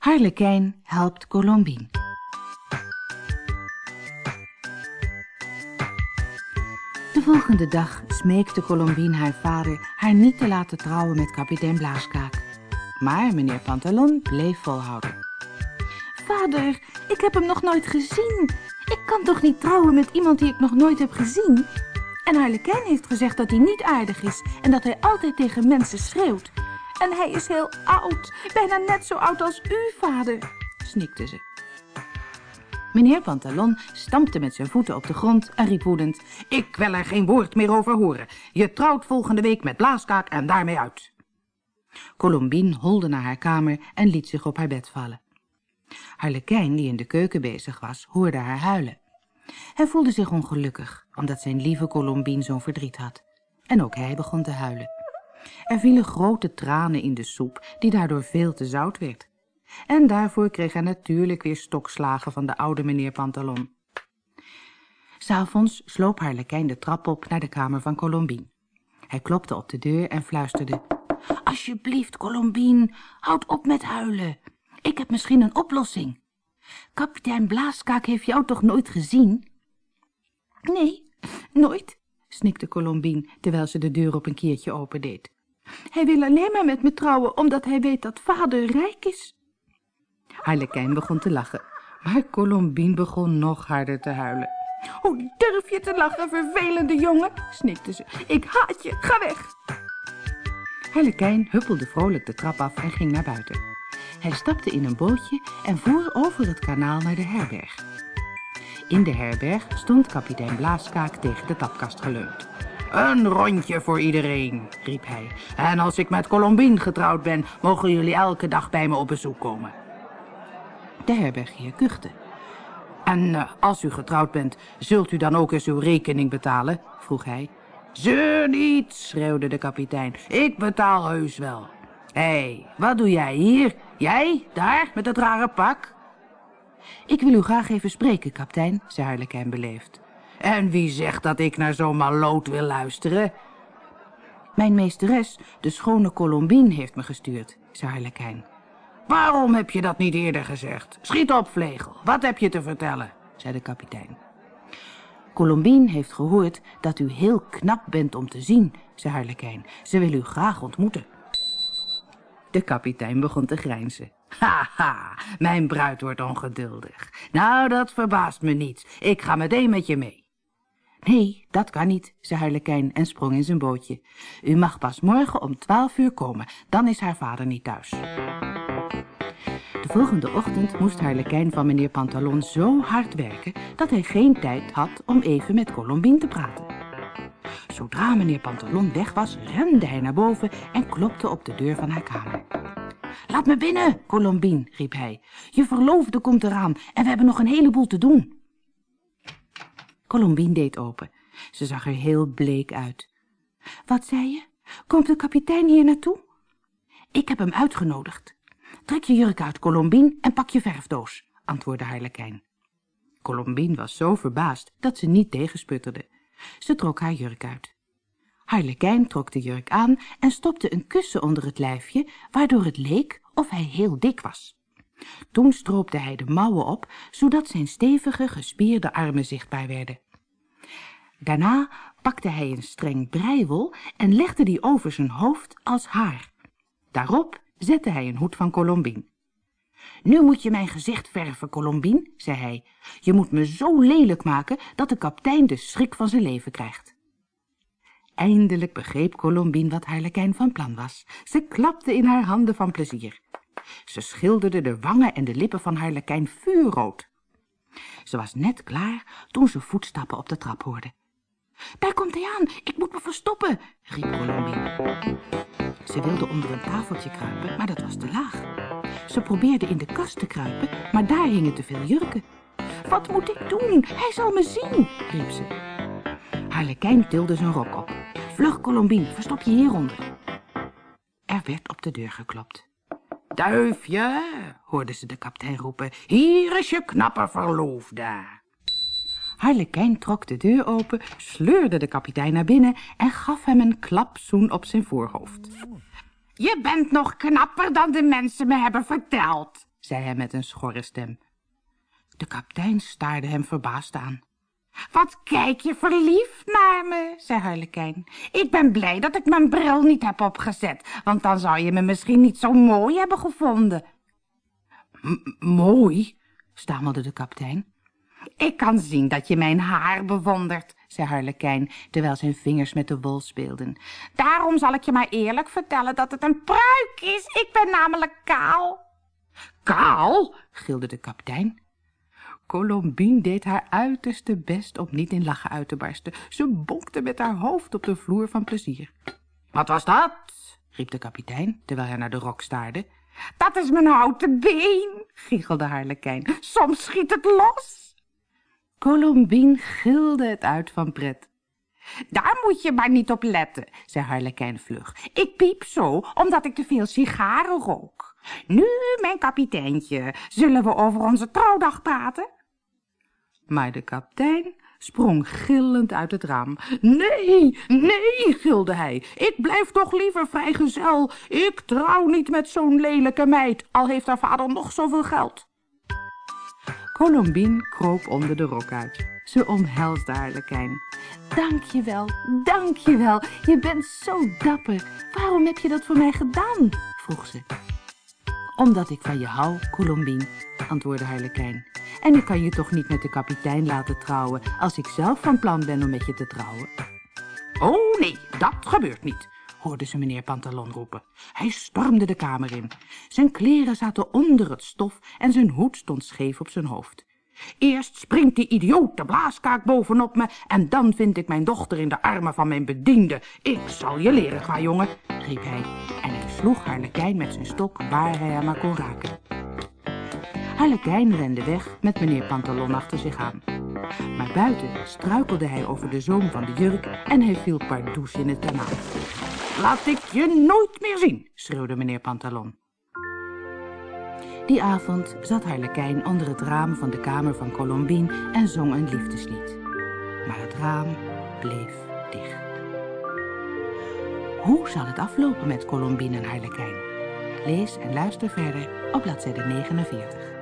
Harlekijn helpt Colombine. De volgende dag smeekte Colombine haar vader haar niet te laten trouwen met kapitein Blaaskaak. Maar meneer Pantalon bleef volhouden. Vader, ik heb hem nog nooit gezien. Ik kan toch niet trouwen met iemand die ik nog nooit heb gezien? En Harlekijn heeft gezegd dat hij niet aardig is en dat hij altijd tegen mensen schreeuwt. En hij is heel oud, bijna net zo oud als u, vader, snikte ze. Meneer Pantalon stampte met zijn voeten op de grond en riep woedend... Ik wil er geen woord meer over horen. Je trouwt volgende week met Blaaskaak en daarmee uit. Colombine holde naar haar kamer en liet zich op haar bed vallen. Harlekijn, die in de keuken bezig was, hoorde haar huilen. Hij voelde zich ongelukkig, omdat zijn lieve Colombine zo'n verdriet had. En ook hij begon te huilen. Er vielen grote tranen in de soep, die daardoor veel te zout werd. En daarvoor kreeg hij natuurlijk weer stokslagen van de oude meneer Pantalon. S'avonds sloop Harlekijn de trap op naar de kamer van Colombine. Hij klopte op de deur en fluisterde... Alsjeblieft, Colombine, houd op met huilen. Ik heb misschien een oplossing. Kapitein Blaaskaak heeft jou toch nooit gezien? Nee, nooit, snikte Colombine, terwijl ze de deur op een keertje opendeed. Hij wil alleen maar met me trouwen, omdat hij weet dat vader rijk is. Harlekijn begon te lachen, maar Colombine begon nog harder te huilen. Hoe durf je te lachen, vervelende jongen, snikte ze. Ik haat je, ga weg. Harlekijn huppelde vrolijk de trap af en ging naar buiten. Hij stapte in een bootje en voer over het kanaal naar de herberg. In de herberg stond kapitein Blaaskaak tegen de tapkast geleund. Een rondje voor iedereen, riep hij. En als ik met Colombine getrouwd ben, mogen jullie elke dag bij me op bezoek komen. De herbergier kuchte. En uh, als u getrouwd bent, zult u dan ook eens uw rekening betalen? vroeg hij. Zeur niet, schreeuwde de kapitein. Ik betaal heus wel. Hé, hey, wat doe jij hier? Jij, daar, met dat rare pak? Ik wil u graag even spreken, kapitein, zei Harlekijn beleefd. En wie zegt dat ik naar zo'n maloot wil luisteren? Mijn meesteres, de schone Colombine, heeft me gestuurd, zei Harlekijn. Waarom heb je dat niet eerder gezegd? Schiet op, Vlegel. Wat heb je te vertellen? zei de kapitein. Colombine heeft gehoord dat u heel knap bent om te zien, zei Harlekijn. Ze wil u graag ontmoeten. De kapitein begon te grijnzen. Haha, mijn bruid wordt ongeduldig. Nou, dat verbaast me niet. Ik ga meteen met je mee. Nee, dat kan niet, zei Harlekijn en sprong in zijn bootje. U mag pas morgen om twaalf uur komen, dan is haar vader niet thuis. De volgende ochtend moest Harlekijn van meneer Pantalon zo hard werken dat hij geen tijd had om even met Colombine te praten. Zodra meneer Pantalon weg was, rende hij naar boven en klopte op de deur van haar kamer. Laat me binnen, Colombine, riep hij. Je verloofde komt eraan en we hebben nog een heleboel te doen. Colombine deed open. Ze zag er heel bleek uit. Wat zei je? Komt de kapitein hier naartoe? Ik heb hem uitgenodigd. Trek je jurk uit, Colombine, en pak je verfdoos, antwoordde Harlekijn. Colombine was zo verbaasd dat ze niet tegensputterde. Ze trok haar jurk uit. Harlekijn trok de jurk aan en stopte een kussen onder het lijfje, waardoor het leek of hij heel dik was. Toen stroopte hij de mouwen op, zodat zijn stevige, gespierde armen zichtbaar werden. Daarna pakte hij een streng breiwol en legde die over zijn hoofd als haar. Daarop zette hij een hoed van Colombine. Nu moet je mijn gezicht verven, Colombine, zei hij. Je moet me zo lelijk maken dat de kaptein de schrik van zijn leven krijgt. Eindelijk begreep Colombine wat Harlekijn van plan was. Ze klapte in haar handen van plezier. Ze schilderde de wangen en de lippen van Harlekijn vuurrood. Ze was net klaar toen ze voetstappen op de trap hoorde. Daar komt hij aan, ik moet me verstoppen, riep Colombine. Ze wilde onder een tafeltje kruipen, maar dat was te laag. Ze probeerde in de kast te kruipen, maar daar hingen te veel jurken. Wat moet ik doen? Hij zal me zien, riep ze. Harlekijn tilde zijn rok op. Vlug, Colombine, verstop je hieronder. Er werd op de deur geklopt. Duifje, hoorde ze de kapitein roepen, hier is je knappe verloofde. Harlekijn trok de deur open, sleurde de kapitein naar binnen en gaf hem een klapzoen op zijn voorhoofd. Je bent nog knapper dan de mensen me hebben verteld, zei hij met een schorre stem. De kapitein staarde hem verbaasd aan. Wat kijk je verliefd naar me, zei Harlekijn. Ik ben blij dat ik mijn bril niet heb opgezet, want dan zou je me misschien niet zo mooi hebben gevonden. mooi, stamelde de kapitein. Ik kan zien dat je mijn haar bewondert, zei Harlekijn, terwijl zijn vingers met de wol speelden. Daarom zal ik je maar eerlijk vertellen dat het een pruik is. Ik ben namelijk kaal. Kaal? gilde de kapitein. Colombine deed haar uiterste best om niet in lachen uit te barsten. Ze bonkte met haar hoofd op de vloer van plezier. Wat was dat? riep de kapitein, terwijl hij naar de rok staarde. Dat is mijn houten been, giechelde Harlekijn. Soms schiet het los. Colombine gilde het uit van pret. Daar moet je maar niet op letten, zei Harlekijn vlug. Ik piep zo, omdat ik te veel sigaren rook. Nu, mijn kapiteintje, zullen we over onze trouwdag praten? Maar de kapitein sprong gillend uit het raam. Nee, nee, gilde hij. Ik blijf toch liever vrijgezel. Ik trouw niet met zo'n lelijke meid, al heeft haar vader nog zoveel geld. Colombine kroop onder de rok uit. Ze omhelsde wel, dank je wel. Je bent zo dapper. Waarom heb je dat voor mij gedaan? vroeg ze. Omdat ik van je hou, Colombine, antwoordde Harlekijn. En ik kan je toch niet met de kapitein laten trouwen als ik zelf van plan ben om met je te trouwen? Oh nee, dat gebeurt niet, hoorde ze meneer Pantalon roepen. Hij stormde de kamer in. Zijn kleren zaten onder het stof en zijn hoed stond scheef op zijn hoofd. Eerst springt die idiote blaaskaak bovenop me en dan vind ik mijn dochter in de armen van mijn bediende. Ik zal je leren, qua jongen, riep hij en hij sloeg Harlekijn met zijn stok waar hij hem maar kon raken. Harlekijn rende weg met meneer Pantalon achter zich aan. Maar buiten struikelde hij over de zoom van de jurk en hij viel pardoes in het kanaal. Laat ik je nooit meer zien, schreeuwde meneer Pantalon. Die avond zat Harlekijn onder het raam van de kamer van Colombine en zong een liefdeslied. Maar het raam bleef dicht. Hoe zal het aflopen met Colombine en Harlekijn? Lees en luister verder op bladzijde 49.